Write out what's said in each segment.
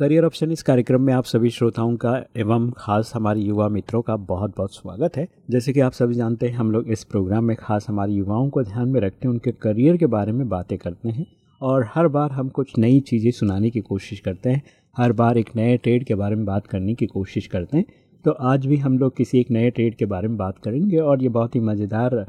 Career option इस कार्यक्रम में आप सभी श्रोताओं का एवं खास हमारे युवा मित्रों का बहुत बहुत स्वागत है। जैसे कि आप सभी जानते हैं, हम लोग इस प्रोग्राम में खास हमारे युवाओं को ध्यान में रखते हैं, उनके करियर के बारे में बातें करते हैं और हर बार हम कुछ नई चीज़ें सुनाने की कोशिश करते हैं, हर बार एक नए ट्रेड के बारे में बात करने की कोशिश करते हैं। तो आज भी हम लोग किसी एक नए ट्रेड के बारे में बात करेंगे और ये बहुत ही मज़ेदार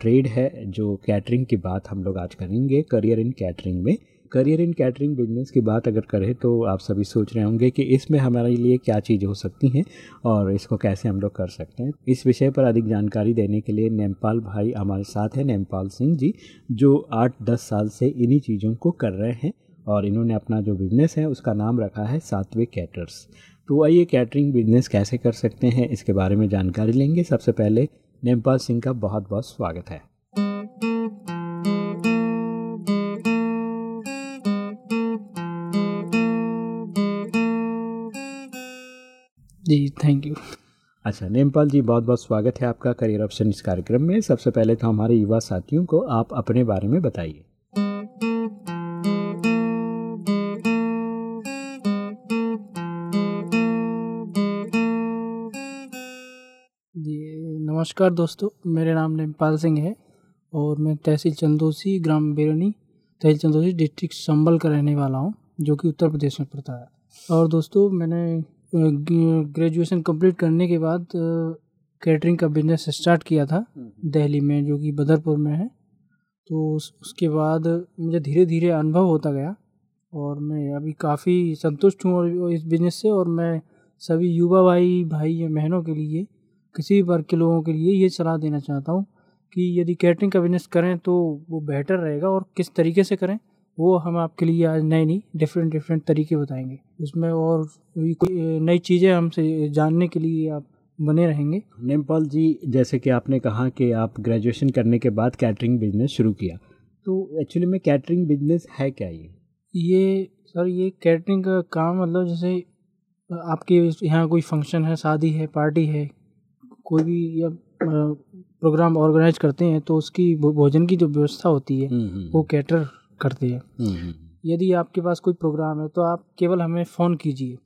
ट्रेड है जो कैटरिंग की बात हम लोग आज करेंगे, करियर इन कैटरिंग में। करियर इन कैटरिंग बिज़नेस की बात अगर करें तो आप सभी सोच रहे होंगे कि इसमें हमारे लिए क्या चीज़ हो सकती हैं और इसको कैसे हम लोग कर सकते हैं। इस विषय पर अधिक जानकारी देने के लिए नेमपाल भाई हमारे साथ हैं नेपाल सिंह जी, जो आठ दस साल से इन्हीं चीज़ों को कर रहे हैं और इन्होंने अपना जो बिज़नेस है उसका नाम रखा है सातवें कैटर्स तो आइए कैटरिंग बिज़नेस कैसे कर सकते हैं इसके बारे में जानकारी लेंगे। सबसे पहले नेमपाल सिंह का बहुत बहुत स्वागत है। जी थैंक यू अच्छा नेमपाल जी बहुत बहुत स्वागत है आपका करियर ऑप्शन इस कार्यक्रम में। सबसे पहले तो हमारे युवा साथियों को आप अपने बारे में बताइए। जी नमस्कार दोस्तों मेरा नाम नेमपाल सिंह है और मैं तहसील चंदोसी ग्राम बेरनी तहसील चंदोसी डिस्ट्रिक्ट संबल का रहने वाला हूँ जो कि उत्तर प्रदेश में पड़ता है। और दोस्तों मैंने ग्रेजुएशन कंप्लीट करने के बाद कैटरिंग का बिज़नेस स्टार्ट किया था दिल्ली में जो कि बदरपुर में है। तो उस, उसके बाद मुझे धीरे धीरे अनुभव होता गया और मैं अभी काफ़ी संतुष्ट हूँ और इस बिज़नेस से और मैं सभी युवा भाई भाई या बहनों के लिए किसी भी वर्ग के लोगों के लिए ये सलाह देना चाहता हूँ कि यदि कैटरिंग का बिज़नेस करें तो वो बेहतर रहेगा और किस तरीके से करें। वो हम आपके लिए आज नई नई डिफरेंट डिफरेंट तरीके बताएँगे। उसमें और कोई नई चीज़ें हमसे जानने के लिए आप बने रहेंगे। नेपाल जी जैसे कि आपने कहा कि आप ग्रेजुएशन करने के बाद कैटरिंग बिज़नेस शुरू किया तो एक्चुअली में कैटरिंग बिज़नेस है क्या ये? ये सर ये कैटरिंग का काम मतलब जैसे आपके यहाँ कोई फ़ंक्शन है शादी है पार्टी है कोई भी या प्रोग्राम ऑर्गेनाइज करते हैं तो उसकी भोजन की जो व्यवस्था होती है वो कैटर करते हैं। यदि आपके पास कोई प्रोग्राम है तो आप केवल हमें फ़ोन कीजिए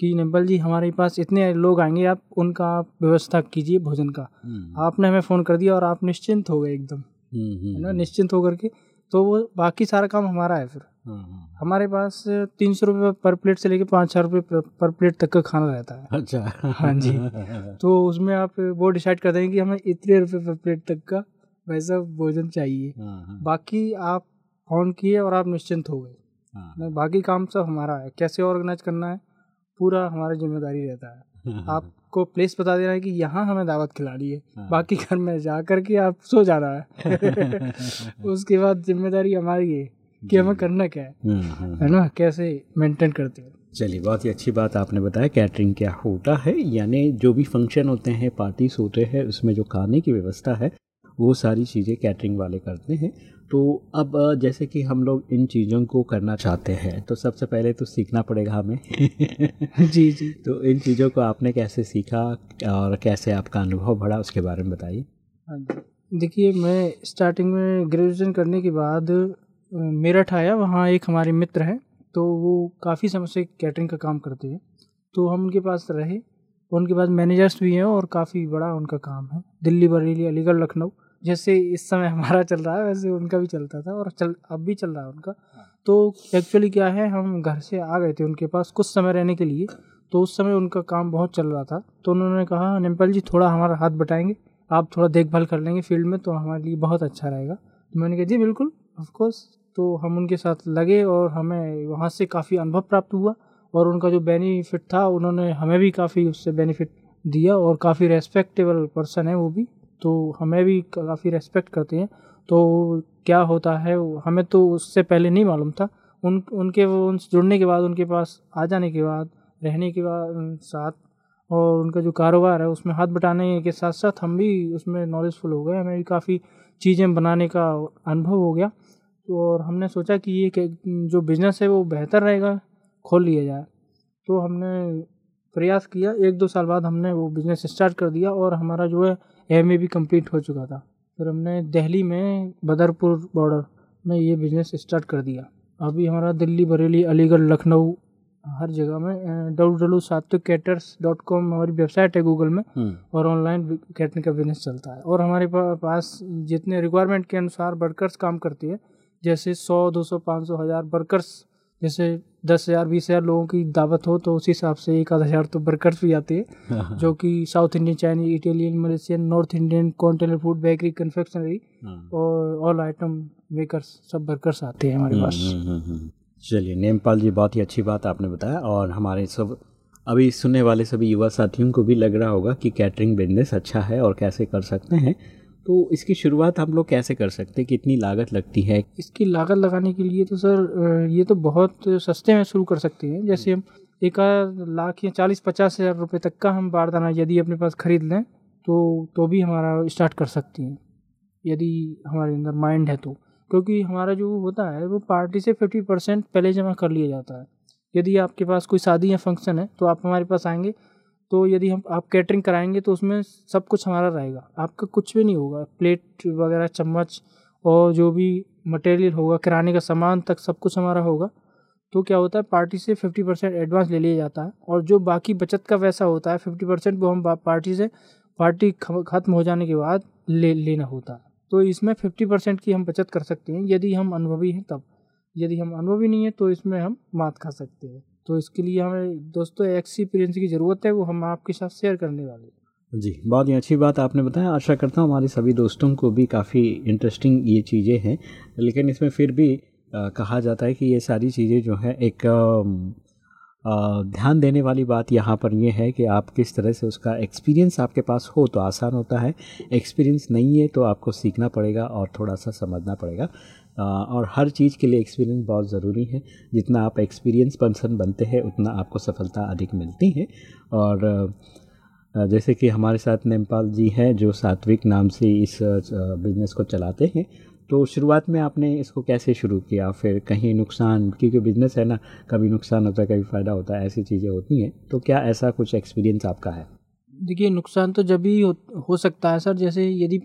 कि निम्बल जी हमारे पास इतने लोग आएँगे आप उनका आप व्यवस्था कीजिए भोजन का। आपने हमें फ़ोन कर दिया और आप निश्चिंत हो गए एकदम है ना? निश्चिंत होकर के तो वो बाकी सारा काम हमारा है फिर। हमारे पास तीन सौ रुपये पर प्लेट से लेकर पाँच हज़ार रुपये पर प्लेट तक का खाना रहता है। अच्छा। हाँ जी। तो उसमें आप वो डिसाइड कर देंगे कि हमें इतने रुपये पर प्लेट तक का वैसा भोजन चाहिए। बाकी आप फ़ोन किए और आप निश्चिंत हो गए। हाँ। बाकी काम सब हमारा है। कैसे ऑर्गेनाइज करना है पूरा हमारी ज़िम्मेदारी रहता है। आपको प्लेस बता देना है कि यहाँ हमें दावत खिलानी है। हाँ। बाकी घर में जा कर के आप सो जाना है। उसके बाद ज़िम्मेदारी हमारी है कि हमें करना क्या है। है ना? कैसे मेंटेन करते हैं? चलिए बहुत ही अच्छी बात आपने बताया। कैटरिंग क्या होता है? यानी जो भी फ़ंक्शन होते हैं पार्टीज़ होते हैं उसमें जो खाने की व्यवस्था है वो सारी चीज़ें कैटरिंग वाले करते हैं। तो अब जैसे कि हम लोग इन चीज़ों को करना चाहते हैं तो सबसे पहले तो सीखना पड़ेगा हमें। जी जी। तो इन चीज़ों को आपने कैसे सीखा और कैसे आपका अनुभव बढ़ा उसके बारे में बताइए। हाँ देखिए मैं स्टार्टिंग में ग्रेजुएशन करने के बाद मेरठ आया वहाँ एक हमारे मित्र हैं तो वो काफ़ी समय से कैटरिंग का काम करते हैं। तो हम उनके पास रहे उनके पास मैनेजर्स भी हैं और काफ़ी बड़ा उनका काम है। दिल्ली बरेली अलीगढ़ लखनऊ। जैसे इस समय हमारा चल रहा है, वैसे उनका भी चलता था और चल, अब भी चल रहा है उनका। तो एक्चुअली क्या है, हम घर से आ गए थे उनके पास कुछ समय रहने के लिए तो उस समय उनका काम बहुत चल रहा था। तो उन्होंने कहा, निम्पल जी, थोड़ा हमारा हाथ बटाएँगे, आप थोड़ा देखभाल कर लेंगे फ़ील्ड में तो हमारे लिए बहुत अच्छा रहेगा। तो मैंने कहा, जी, बिल्कुल ऑफकोर्स तो हम उनके साथ लगे और हमें वहाँ से काफ़ी अनुभव प्राप्त हुआ और उनका जो बेनिफिट था, उन्होंने हमें भी काफ़ी उससे बेनिफिट दिया और काफ़ी रेस्पेक्टेबल पर्सन है वो भी। तो हमें भी काफ़ी रेस्पेक्ट करते हैं। तो क्या होता है, हमें तो उससे पहले नहीं मालूम था। उन, उनके वो उनसे जुड़ने के बाद, उनके पास आ जाने के बाद, रहने के बाद साथ और उनका जो कारोबार है, उसमें हाथ बटाने के साथ साथ हम भी उसमें नॉलेजफुल हो गए। हमें भी काफ़ी चीज़ें बनाने का अनुभव हो गया। तो और हमने सोचा कि ये जो बिज़नेस है वो बेहतर रहेगा, खोल लिया जाए। तो हमने प्रयास किया। एक दो साल बाद हमने वो बिज़नेस स्टार्ट कर दिया और हमारा जो है एम ए भी कंप्लीट हो चुका था। फिर हमने दिल्ली में बदरपुर बॉर्डर में ये बिज़नेस स्टार्ट कर दिया। अभी हमारा दिल्ली बरेली अलीगढ़ लखनऊ हर जगह में W W Satvik caterers dot com हमारी वेबसाइट है गूगल में और ऑनलाइन कैटरिंग का बिज़नेस चलता है। और हमारे पास जितने रिक्वायरमेंट के अनुसार वर्कर्स काम करती है जैसे सौ दो सौ पाँच सौ हज़ार वर्कर्स जैसे दस हज़ार बीस हज़ार लोगों की दावत हो तो उस हिसाब से एक आध हज़ार तो वर्कर्स भी आते हैं जो कि South Indian Chinese Italian Malaysian North Indian container food bakery confectionery और ऑल आइटम मेकर्स सब वर्कर्स आते हैं हमारे पास। हम्म, हम्म, हम्म, चलिए नेमपाल जी बहुत ही अच्छी बात आपने बताया और हमारे सब अभी सुनने वाले सभी युवा साथियों को भी लग रहा होगा कि कैटरिंग बिज़नेस अच्छा है और कैसे कर सकते हैं। तो इसकी शुरुआत हम लोग कैसे कर सकते हैं? कितनी लागत लगती है? इसकी लागत लगाने के लिए तो सर ये तो बहुत सस्ते में शुरू कर सकते हैं। जैसे हम एक लाख या चालीस पचास हज़ार रुपये तक का हम बारदाना यदि अपने पास ख़रीद लें तो तो भी हमारा स्टार्ट कर सकते हैं। यदि हमारे अंदर माइंड है तो। क्योंकि हमारा जो होता है, वो पार्टी से फिफ्टी परसेंट पहले जमा कर लिया जाता है। यदि आपके पास कोई शादी या फ़ंक्शन है तो आप हमारे पास आएँगे तो यदि हम, आप कैटरिंग कराएँगे तो उसमें सब कुछ हमारा रहेगा। आपका कुछ भी नहीं होगा। प्लेट वगैरह, चम्मच और जो भी मटेरियल होगा, किराने का सामान तक सब कुछ हमारा होगा। तो क्या होता है पार्टी से फिफ्टी परसेंट एडवांस ले लिया जाता है और जो बाकी बचत का पैसा होता है फिफ्टी परसेंट वो हम पार्टी से पार्टी ख़त्म हो जाने के बाद ले, लेना होता है। तो इसमें फिफ्टी परसेंट की हम बचत कर सकते हैं। यदि हम अनुभवी हैं तब। यदि हम अनुभवी नहीं हैं तो इसमें हम मात खा सकते हैं। तो इसके लिए हमें दोस्तों एक्सपीरियंस की ज़रूरत है वो हम आपके साथ शेयर करने वाले हैं। जी बहुत ही अच्छी बात आपने बताया। आशा करता हूँ हमारे सभी दोस्तों को भी काफ़ी इंटरेस्टिंग ये चीज़ें हैं। लेकिन इसमें फिर भी आ, कहा जाता है कि ये सारी चीज़ें जो है एक आ, ध्यान देने वाली बात यहाँ पर ये है कि आप किस तरह से उसका एक्सपीरियंस आपके पास हो तो आसान होता है। एक्सपीरियंस नहीं है तो आपको सीखना पड़ेगा और थोड़ा सा समझना पड़ेगा। और हर चीज़ के लिए एक्सपीरियंस बहुत ज़रूरी है। जितना आप एक्सपीरियंस पर्सन बनते हैं, उतना आपको सफलता अधिक मिलती है। और जैसे कि हमारे साथ नेमपाल जी हैं, जो सात्विक नाम से इस बिज़नेस को चलाते हैं। तो शुरुआत में आपने इसको कैसे शुरू किया? फिर कहीं नुकसान, क्योंकि बिज़नेस है ना, कभी नुकसान होता है, कभी फ़ायदा होता है, ऐसी चीज़ें होती हैं। तो क्या ऐसा कुछ एक्सपीरियंस आपका है? देखिए नुकसान तो जब भी हो, हो सकता है सर जैसे यदि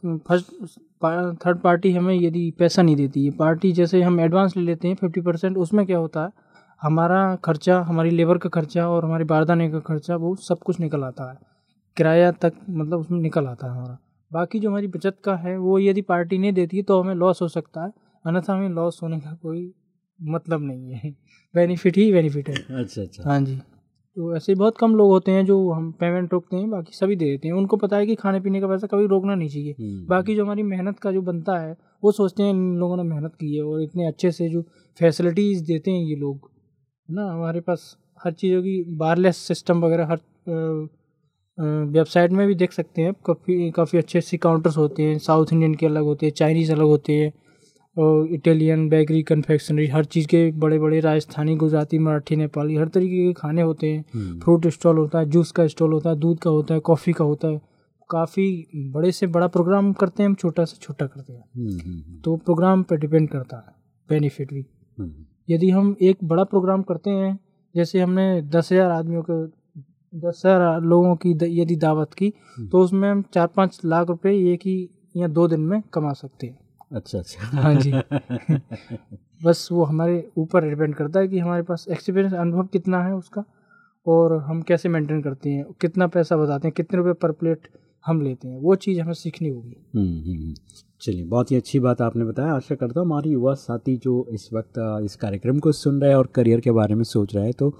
फ़र्स्ट थर्ड पार्टी हमें यदि पैसा नहीं देती है पार्टी जैसे हम एडवांस ले लेते हैं फिफ्टी परसेंट उसमें क्या होता है हमारा खर्चा हमारी लेबर का खर्चा और हमारी बारदाने का खर्चा वो सब कुछ निकल आता है। किराया तक मतलब उसमें निकल आता है हमारा। बाकी जो हमारी बचत का है वो यदि पार्टी नहीं देती है तो हमें लॉस हो सकता है अन्यथा हमें लॉस होने का कोई मतलब नहीं है। बेनिफिट ही बेनिफिट है। अच्छा अच्छा। हाँ जी। तो ऐसे बहुत कम लोग होते हैं जो हम पेमेंट रोकते हैं बाकी सभी दे देते हैं। उनको पता है कि खाने पीने का पैसा कभी रोकना नहीं चाहिए। हम्म। बाकी जो हमारी मेहनत का जो बनता है वो सोचते हैं इन लोगों ने मेहनत की है और इतने अच्छे से जो फैसिलिटीज़ देते हैं ये लोग है ना? हमारे पास हर चीज़ों की बारलेस सिस्टम वगैरह हर वेबसाइट में भी देख सकते हैं। काफ़ी काफ़ी अच्छे अच्छे काउंटर्स होते हैं साउथ इंडियन के अलग होते हैं चाइनीज़ अलग होते हैं। और इटालियन बेकरी कन्फेक्शनरी हर चीज़ के बड़े बड़े राजस्थानी गुजराती मराठी नेपाली हर तरीके के खाने होते हैं। फ्रूट हम्म। स्टॉल होता है जूस का स्टॉल होता है दूध का होता है कॉफ़ी का होता है। काफ़ी बड़े से बड़ा प्रोग्राम करते हैं हम छोटा से छोटा करते हैं। हम्म, हम्म, तो प्रोग्राम पर डिपेंड करता है बेनिफिट भी। यदि हम एक बड़ा प्रोग्राम करते हैं जैसे हमने दस हज़ार आदमियों को दस हज़ार लोगों की यदि दावत की तो उसमें हम चार पाँच लाख रुपए एक ही या दो दिन में कमा सकते हैं। अच्छा अच्छा। हाँ जी। बस वो हमारे ऊपर डिपेंड करता है कि हमारे पास एक्सपीरियंस अनुभव कितना है उसका और हम कैसे मेंटेन करते हैं कितना पैसा बताते हैं कितने रुपए पर प्लेट हम लेते हैं वो चीज़ हमें सीखनी होगी। हम्म, हम्म, हम्म। चलिए बहुत ही अच्छी बात आपने बताया। आशा करता हूँ हमारी युवा साथी जो इस वक्त इस कार्यक्रम को सुन रहे हैं और करियर के बारे में सोच रहे हैं तो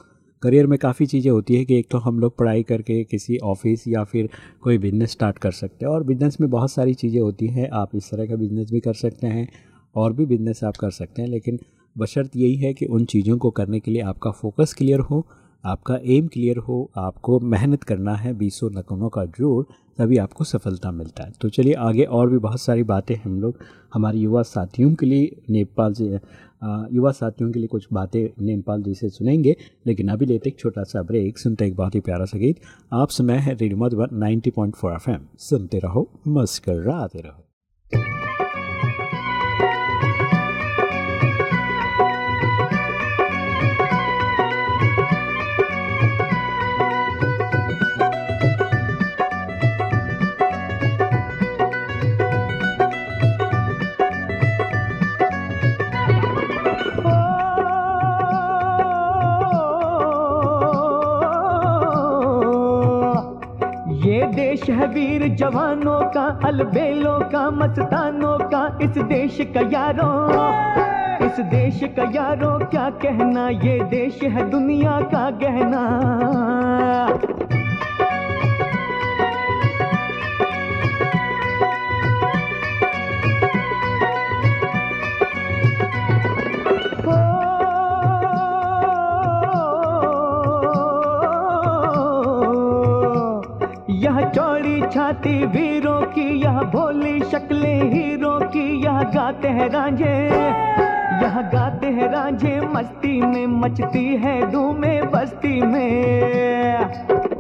करियर में काफ़ी चीज़ें होती है कि एक तो हम लोग पढ़ाई करके किसी ऑफ़िस या फिर कोई बिज़नेस स्टार्ट कर सकते हैं और बिज़नेस में बहुत सारी चीज़ें होती हैं। आप इस तरह का बिज़नेस भी कर सकते हैं और भी बिज़नेस आप कर सकते हैं, लेकिन बशर्त यही है कि उन चीज़ों को करने के लिए आपका फोकस क्लियर हो, आपका एम क्लियर हो, आपको मेहनत करना है, बीसों नकनों का जोड़, तभी आपको सफलता मिलता है। तो चलिए आगे और भी बहुत सारी बातें हम लोग, हमारे युवा साथियों के लिए, नेपाल से युवा साथियों के लिए कुछ बातें नेमपाल जी से सुनेंगे, लेकिन अभी लेते एक छोटा सा ब्रेक। सुनते एक बहुत ही प्यारा सा गीत। आप सुनाए हैं रेडियो मधुबन 90.4 एफएम। सुनते रहो मस्कर रहो। का, अलबेलों का, मस्तानों का, इस देश का यारों। इस देश का यारों, क्या कहना ये देश है दुनिया का गहना? छाती वीरों की यह भोली शक्ले, हीरो की यह गाते हैं रांझे। यह गाते हैं रांझे, मस्ती में मचती है, धूमे बस्ती में।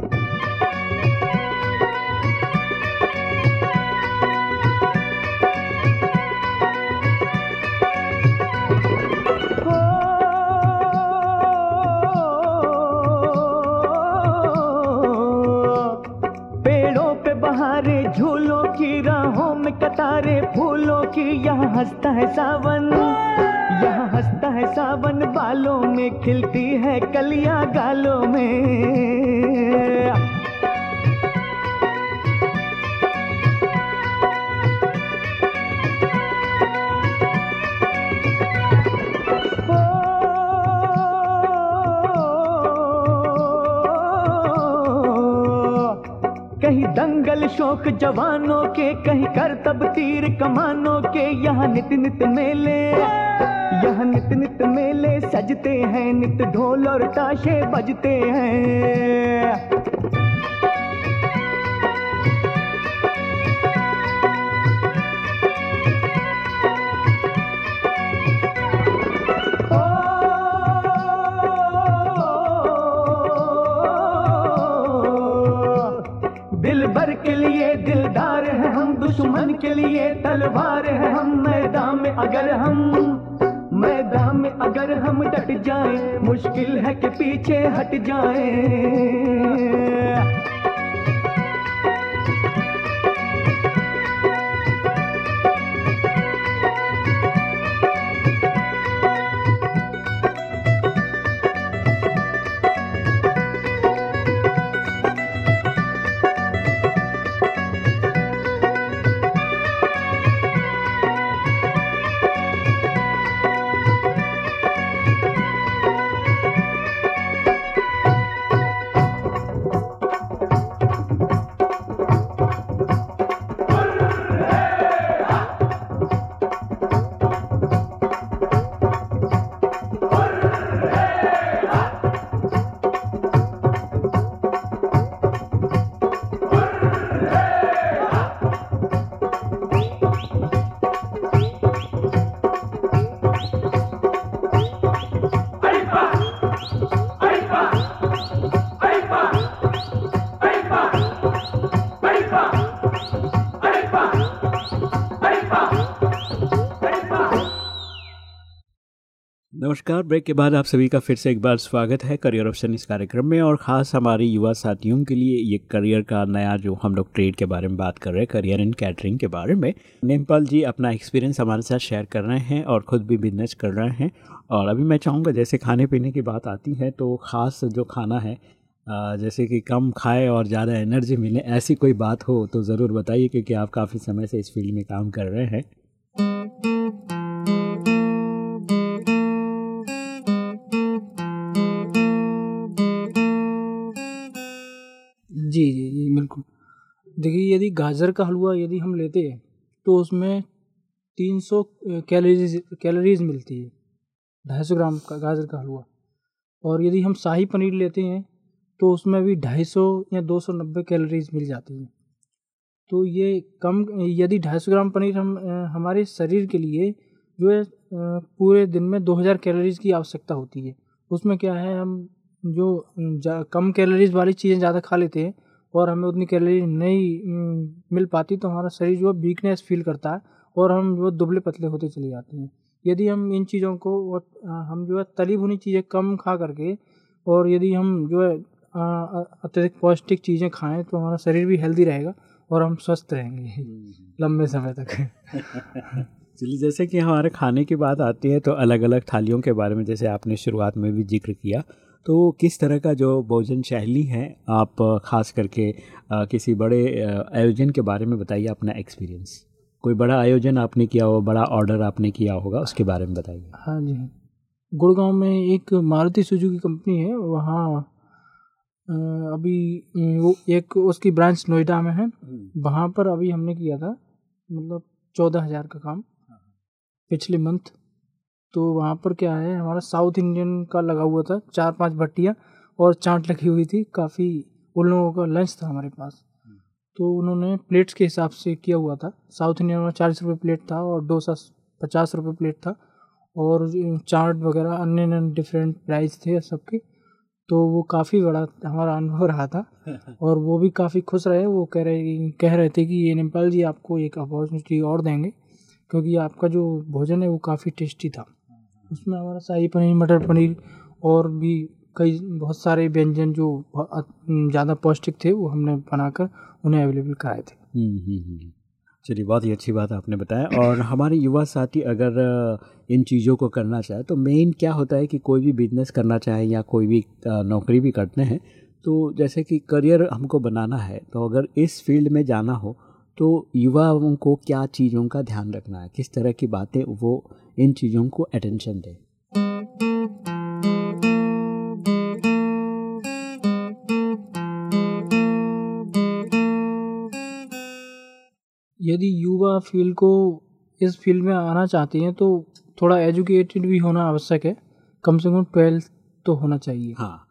कतारे, फूलों की यहाँ हंसता है सावन। यहाँ हंसता है सावन, बालों में खिलती है कलिया गालों में। दंगल शोक जवानों के, कहीं कर तब तीर कमानों के। यहाँ नित नित मेले, यहाँ नित नित मेले। सजते हैं नित ढोल और ताशे बजते हैं। दुश्मन के लिए, तलवार है हम मैदान में। अगर हम, मैदान में अगर हम डट जाए, मुश्किल है कि पीछे हट जाए। नमस्कार। ब्रेक के बाद आप सभी का फिर से एक बार स्वागत है करियर ऑप्शन इस कार्यक्रम में और ख़ास हमारे युवा साथियों के लिए ये करियर का नया जो हम लोग ट्रेड के बारे में बात कर रहे हैं करियर इन कैटरिंग के बारे में। नेमपाल जी अपना एक्सपीरियंस हमारे साथ शेयर कर रहे हैं और ख़ुद भी बिज़नेस कर रहे हैं। और अभी मैं चाहूँगा जैसे खाने पीने की बात आती है तो ख़ास जो खाना है जैसे कि कम खाए और ज़्यादा एनर्जी मिले, ऐसी कोई बात हो तो ज़रूर बताइए क्योंकि आप काफ़ी समय से इस फ़ील्ड में काम कर रहे हैं। देखिए, यदि गाजर का हलवा यदि हम लेते हैं तो उसमें तीन सौ कैलोरीज कैलोरीज मिलती है, ढाई सौ ग्राम का गाजर का हलवा। और यदि हम शाही पनीर लेते हैं तो उसमें भी ढाई सौ या दो सौ नब्बे कैलोरीज मिल जाती हैं। तो ये कम, यदि ढाई सौ ग्राम पनीर हम हमारे शरीर के लिए जो है पूरे दिन में 2000 कैलोरीज की आवश्यकता होती है। उसमें क्या है, हम जो कम कैलोरीज वाली चीज़ें ज़्यादा खा लेते हैं और हमें उतनी कैलोरी नहीं मिल पाती तो हमारा शरीर जो है वीकनेस फील करता है और हम जो दुबले पतले होते चले जाते हैं यदि हम इन चीज़ों को हम जो है तली भुनी चीज़ें कम खा करके और यदि हम जो है अत्यधिक पौष्टिक चीज़ें खाएँ तो हमारा शरीर भी हेल्दी रहेगा और हम स्वस्थ रहेंगे हम्म। लंबे समय तक चलिए जैसे कि हमारे खाने की बात आती है तो अलग अलग थालियों के बारे में जैसे आपने शुरुआत में भी ज़िक्र किया तो किस तरह का जो भोजन शैली है आप ख़ास करके किसी बड़े आयोजन के बारे में बताइए अपना एक्सपीरियंस कोई बड़ा आयोजन आपने किया हो बड़ा ऑर्डर आपने किया होगा उसके बारे में बताइए। हाँ जी। हाँ गुड़गांव में एक मारुति सुजुकी कंपनी है वहाँ अभी वो एक उसकी ब्रांच नोएडा में है। हम्म। वहाँ पर अभी हमने किया था मतलब चौदह हज़ार का काम पिछले मंथ। तो वहाँ पर क्या है हमारा साउथ इंडियन का लगा हुआ था चार पाँच भट्टियाँ और चाट लगी हुई थी काफ़ी उन लोगों का लंच था हमारे पास। तो उन्होंने प्लेट्स के हिसाब से किया हुआ था। साउथ इंडियन में चालीस रुपये प्लेट था और डोसा पचास रुपये प्लेट था और चाट वगैरह अन्य अन्य डिफरेंट प्राइस थे सबके। तो वो काफ़ी बड़ा हमारा अनुभव रहा था और वो भी काफ़ी खुश रहे। वो कह रहे कह रहे थे कि ये नेपाल जी आपको एक अपॉर्चुनिटी और देंगे क्योंकि आपका जो भोजन है वो काफ़ी टेस्टी था। उसमें हमारा शाही पनीर मटर पनीर और भी कई बहुत सारे व्यंजन जो ज़्यादा पौष्टिक थे वो हमने बनाकर उन्हें अवेलेबल कराए थे। हम्म, हम्म, हम्म, चलिए बहुत ही अच्छी बात आपने बताया। और हमारे युवा साथी अगर इन चीज़ों को करना चाहे तो मेन क्या होता है कि कोई भी बिज़नेस करना चाहे या कोई भी नौकरी भी करते हैं तो जैसे कि करियर हमको बनाना है तो अगर इस फ़ील्ड में जाना हो तो युवाओं को क्या चीज़ों का ध्यान रखना है? किस तरह की बातें वो इन चीज़ों को अटेंशन दें? यदि युवा फ़ील्ड को इस फ़ील्ड में आना चाहते हैं तो थोड़ा एजुकेटेड भी होना आवश्यक है। कम से कम ट्वेल्थ तो होना चाहिए। हाँ।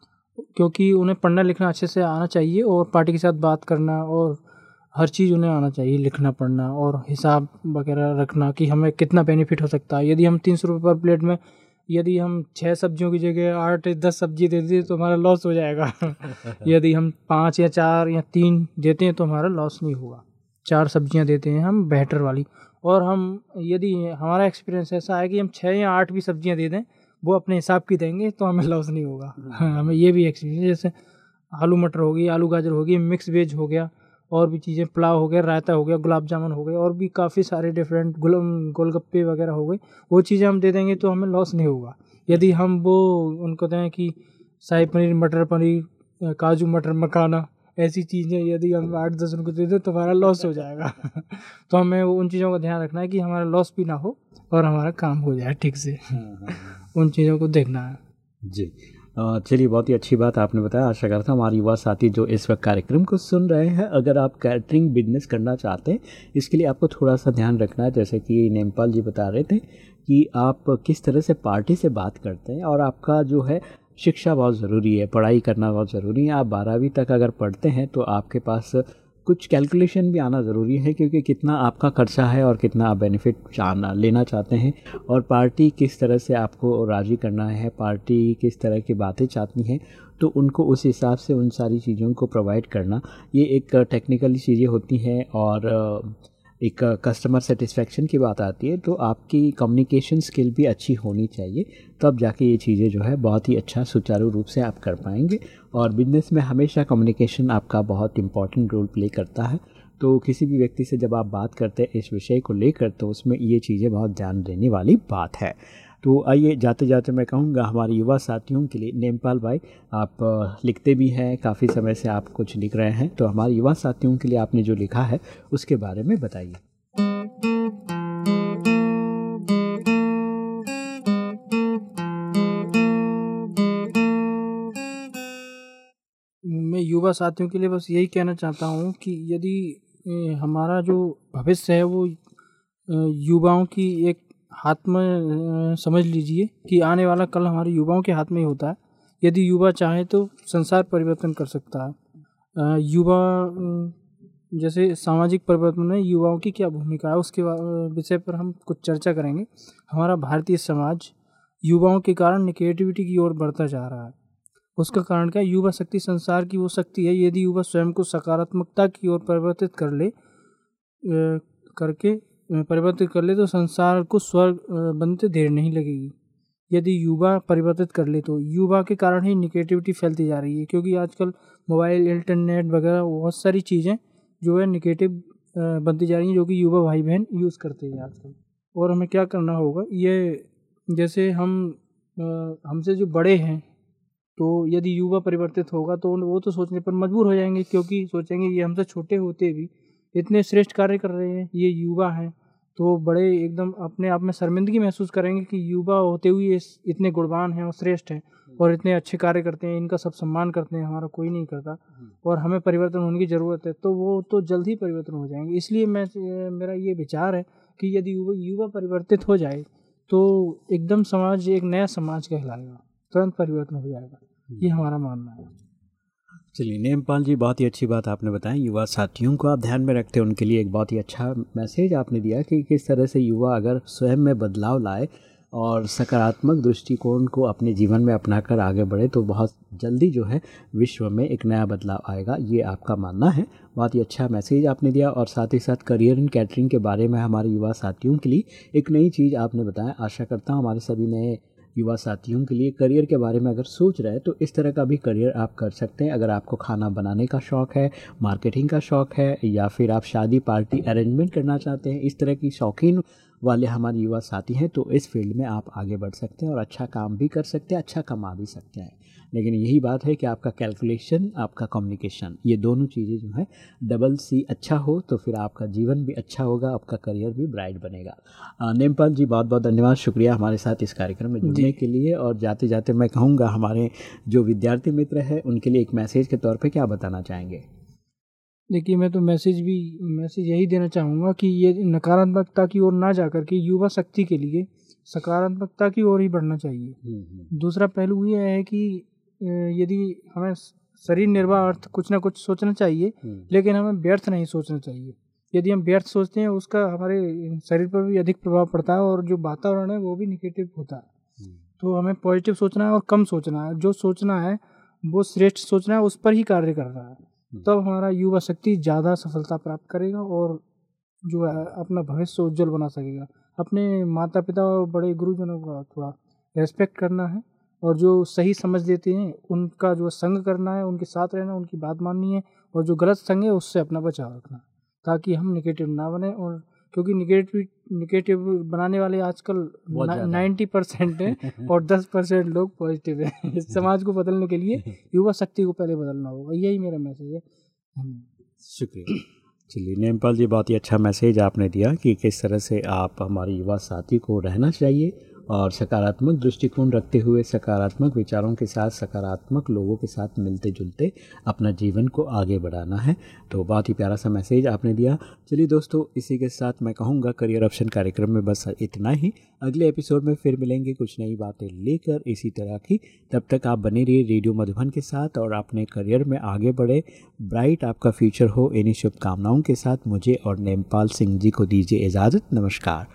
क्योंकि उन्हें पढ़ना लिखना अच्छे से आना चाहिए और पार्टी के साथ बात करना और हर चीज़ उन्हें आना चाहिए लिखना पढ़ना और हिसाब वगैरह रखना कि हमें कितना बेनिफिट हो सकता है। यदि हम तीन सौ रुपये पर प्लेट में यदि हम छः सब्जियों की जगह आठ दस सब्ज़ी दे दें तो हमारा लॉस हो जाएगा। यदि हम पाँच या चार या तीन देते हैं तो हमारा लॉस नहीं होगा। चार सब्ज़ियाँ देते हैं हम बेहतर वाली। और हम यदि हमारा एक्सपीरियंस ऐसा है कि हम छः या आठ भी सब्ज़ियाँ दे दें वो अपने हिसाब की देंगे तो हमें लॉस नहीं होगा। हाँ, हमें ये भी एक्सपीरियंस जैसे आलू मटर हो गई आलू गाजर हो गई मिक्स वेज हो गया और भी चीज़ें पुलाव हो गया रायता हो गया गुलाब जामुन हो गए और भी काफ़ी सारे डिफरेंट गुल गोलगप्पे वगैरह हो गए। वो चीज़ें हम दे देंगे तो हमें लॉस नहीं होगा। यदि हम वो उनको दें कि शाही पनीर मटर पनीर काजू मटर मखाना ऐसी चीज़ें यदि हम आठ दस उनको दे दें तो हमारा लॉस हो जाएगा। तो हमें उन चीज़ों का ध्यान रखना है कि हमारा लॉस भी ना हो और हमारा काम हो जाए ठीक से। हाँ, हाँ, हाँ। उन चीज़ों को देखना है। जी। चलिए, बहुत ही अच्छी बात आपने बताया। आशा करता हूँ हमारे युवा साथी जो इस वक्त कार्यक्रम को सुन रहे हैं, अगर आप कैटरिंग बिज़नेस करना चाहते हैं, इसके लिए आपको थोड़ा सा ध्यान रखना है। जैसे कि नेमपाल जी बता रहे थे कि आप किस तरह से पार्टी से बात करते हैं और आपका जो है शिक्षा बहुत ज़रूरी है, पढ़ाई करना बहुत ज़रूरी है। आप बारहवीं तक अगर पढ़ते हैं तो आपके पास कुछ कैलकुलेशन भी आना ज़रूरी है क्योंकि कितना आपका खर्चा है और कितना आप बेनिफिट चाहना, लेना चाहते हैं और पार्टी किस तरह से आपको राज़ी करना है पार्टी किस तरह की बातें चाहती हैं तो उनको उस हिसाब से उन सारी चीज़ों को प्रोवाइड करना। ये एक टेक्निकली चीज़ें होती हैं और एक कस्टमर सेटिस्फेक्शन की बात आती है तो आपकी कम्युनिकेशन स्किल भी अच्छी होनी चाहिए, तब जाके ये चीज़ें जो है बहुत ही अच्छा सुचारू रूप से आप कर पाएँगे। और बिज़नेस में हमेशा कम्युनिकेशन आपका बहुत इंपॉर्टेंट रोल प्ले करता है। तो किसी भी व्यक्ति से जब आप बात करते हैं, इस विषय को लेकर तो उसमें ये चीज़ें बहुत ध्यान देने वाली बात है। तो आइए जाते जाते मैं कहूँगा, हमारे युवा साथियों के लिए, नेमपाल भाई, आप लिखते भी हैं, काफ़ी समय से आप कुछ लिख रहे हैं तो हमारे युवा साथियों के लिए आपने जो लिखा है, उसके बारे में बताइए। मैं युवा साथियों के लिए बस यही कहना चाहता हूँ कि यदि हमारा जो भविष्य है, वो युवाओं की एक हाथ में समझ लीजिए कि आने वाला कल हमारे युवाओं के हाथ में ही होता है। यदि युवा चाहे तो संसार परिवर्तन कर सकता है। युवा जैसे सामाजिक परिवर्तन में युवाओं की क्या भूमिका है, उसके विषय पर हम कुछ चर्चा करेंगे। हमारा भारतीय समाज युवाओं के कारण निगेटिविटी की ओर बढ़ता जा रहा है। उसका कारण क्या? युवा शक्ति, संसार की वो शक्ति है। यदि युवा स्वयं को सकारात्मकता की ओर परिवर्तित कर ले करके परिवर्तित कर ले तो संसार को स्वर्ग बनते देर नहीं लगेगी। यदि युवा परिवर्तित कर ले तो युवा के कारण ही निगेटिविटी फैलती जा रही है, क्योंकि आजकल मोबाइल इंटरनेट वगैरह बहुत सारी चीज़ें जो है निगेटिव बनती जा रही हैं, जो कि युवा भाई बहन यूज़ करते हैं आजकल। और हमें क्या करना होगा? ये जैसे हम हमसे जो बड़े हैं तो यदि युवा परिवर्तित होगा तो वो तो सोचने पर मजबूर हो जाएँगे, क्योंकि सोचेंगे ये हमसे छोटे होते भी इतने श्रेष्ठ कार्य कर रहे हैं ये युवा हैं। तो बड़े एकदम अपने आप में शर्मिंदगी महसूस करेंगे कि युवा होते हुए इतने गुणवान हैं और श्रेष्ठ हैं और इतने अच्छे कार्य करते हैं इनका सब सम्मान करते हैं हमारा कोई नहीं करता और हमें परिवर्तन होने की ज़रूरत है तो वो तो जल्द ही परिवर्तन हो जाएँगे। इसलिए मैं मेरा ये विचार है कि यदि युवा युवा परिवर्तित हो जाए तो एकदम समाज एक नया समाज कहलाएगा तुरंत परिवर्तन हो जाएगा। ये हमारा मानना है। चलिए, नेमपाल जी, बहुत ही अच्छी बात आपने बताया युवा साथियों को आप ध्यान में रखते हैं, उनके लिए एक बहुत ही अच्छा मैसेज आपने दिया कि किस तरह से युवा अगर स्वयं में बदलाव लाए और सकारात्मक दृष्टिकोण को अपने जीवन में अपनाकर आगे बढ़े तो बहुत जल्दी जो है विश्व में एक नया बदलाव आएगा। ये आपका मानना है। बहुत ही अच्छा मैसेज आपने दिया और साथ ही साथ करियर इन कैटरिंग के बारे में हमारे युवा साथियों के लिए एक नई चीज़ आपने बताया। आशा करता हूँ हमारे सभी नए युवा साथियों के लिए करियर के बारे में अगर सोच रहे हैं तो इस तरह का भी करियर आप कर सकते हैं। अगर आपको खाना बनाने का शौक़ है, मार्केटिंग का शौक़ है, या फिर आप शादी पार्टी अरेंजमेंट करना चाहते हैं, इस तरह की शौकीन वाले हमारे युवा साथी हैं तो इस फ़ील्ड में आप आगे बढ़ सकते हैं और अच्छा काम भी कर सकते हैं अच्छा कमा भी सकते हैं। लेकिन यही बात है कि आपका कैलकुलेशन आपका कम्युनिकेशन ये दोनों चीज़ें जो है डबल सी अच्छा हो तो फिर आपका जीवन भी अच्छा होगा आपका करियर भी ब्राइट बनेगा। नेमपाल जी बहुत बहुत धन्यवाद शुक्रिया हमारे साथ इस कार्यक्रम में जुड़ने के लिए और जाते जाते मैं कहूँगा हमारे जो विद्यार्थी मित्र हैं उनके लिए एक मैसेज के तौर पर क्या बताना चाहेंगे? देखिए मैं तो मैसेज भी मैसेज यही देना चाहूँगा कि ये नकारात्मकता की ओर ना जाकर के युवा शक्ति के लिए सकारात्मकता की ओर ही बढ़ना चाहिए। हम्म, हम्म। दूसरा पहलू यह है कि यदि हमें शरीर निर्वाह अर्थ कुछ ना कुछ सोचना चाहिए हम्म। लेकिन हमें व्यर्थ नहीं सोचना चाहिए। यदि हम व्यर्थ सोचते हैं उसका हमारे शरीर पर भी अधिक प्रभाव पड़ता है और जो वातावरण है वो भी निगेटिव होता है। तो हमें पॉजिटिव सोचना है और कम सोचना है। जो सोचना है वो श्रेष्ठ सोचना है उस पर ही कार्य करना है। तब तो हमारा युवा शक्ति ज़्यादा सफलता प्राप्त करेगा और जो है अपना भविष्य उज्जवल बना सकेगा। अपने माता पिता और बड़े गुरुजनों का थोड़ा रेस्पेक्ट करना है। और जो सही समझ देते हैं उनका जो संग करना है उनके साथ रहना उनकी बात माननी है और जो गलत संग है उससे अपना बचाव रखना ताकि हम निगेटिव ना बने और क्योंकि निगेटिव निगेटिव बनाने वाले आजकल नाइन्टी परसेंट हैं और दस परसेंट लोग पॉजिटिव हैं। इस समाज को बदलने के लिए युवा शक्ति को पहले बदलना होगा। यही मेरा मैसेज है। शुक्रिया। चलिए नेमपाल जी बहुत ही अच्छा मैसेज आपने दिया कि किस तरह से आप हमारे युवा साथी को रहना चाहिए और सकारात्मक दृष्टिकोण रखते हुए सकारात्मक विचारों के साथ, सकारात्मक लोगों के साथ मिलते जुलते अपना जीवन को आगे बढ़ाना है। तो बहुत ही प्यारा सा मैसेज आपने दिया। चलिए दोस्तों, इसी के साथ मैं कहूँगा करियर ऑप्शन कार्यक्रम में बस इतना ही। अगले एपिसोड में फिर मिलेंगे कुछ नई बातें लेकर इसी तरह की। तब तक आप बने रहिए रेडियो मधुबन के साथ और अपने करियर में आगे बढ़े। ब्राइट आपका फ्यूचर हो। इन्हीं शुभकामनाओं के साथ मुझे और नेमपाल सिंह जी को दीजिए इजाज़त। नमस्कार।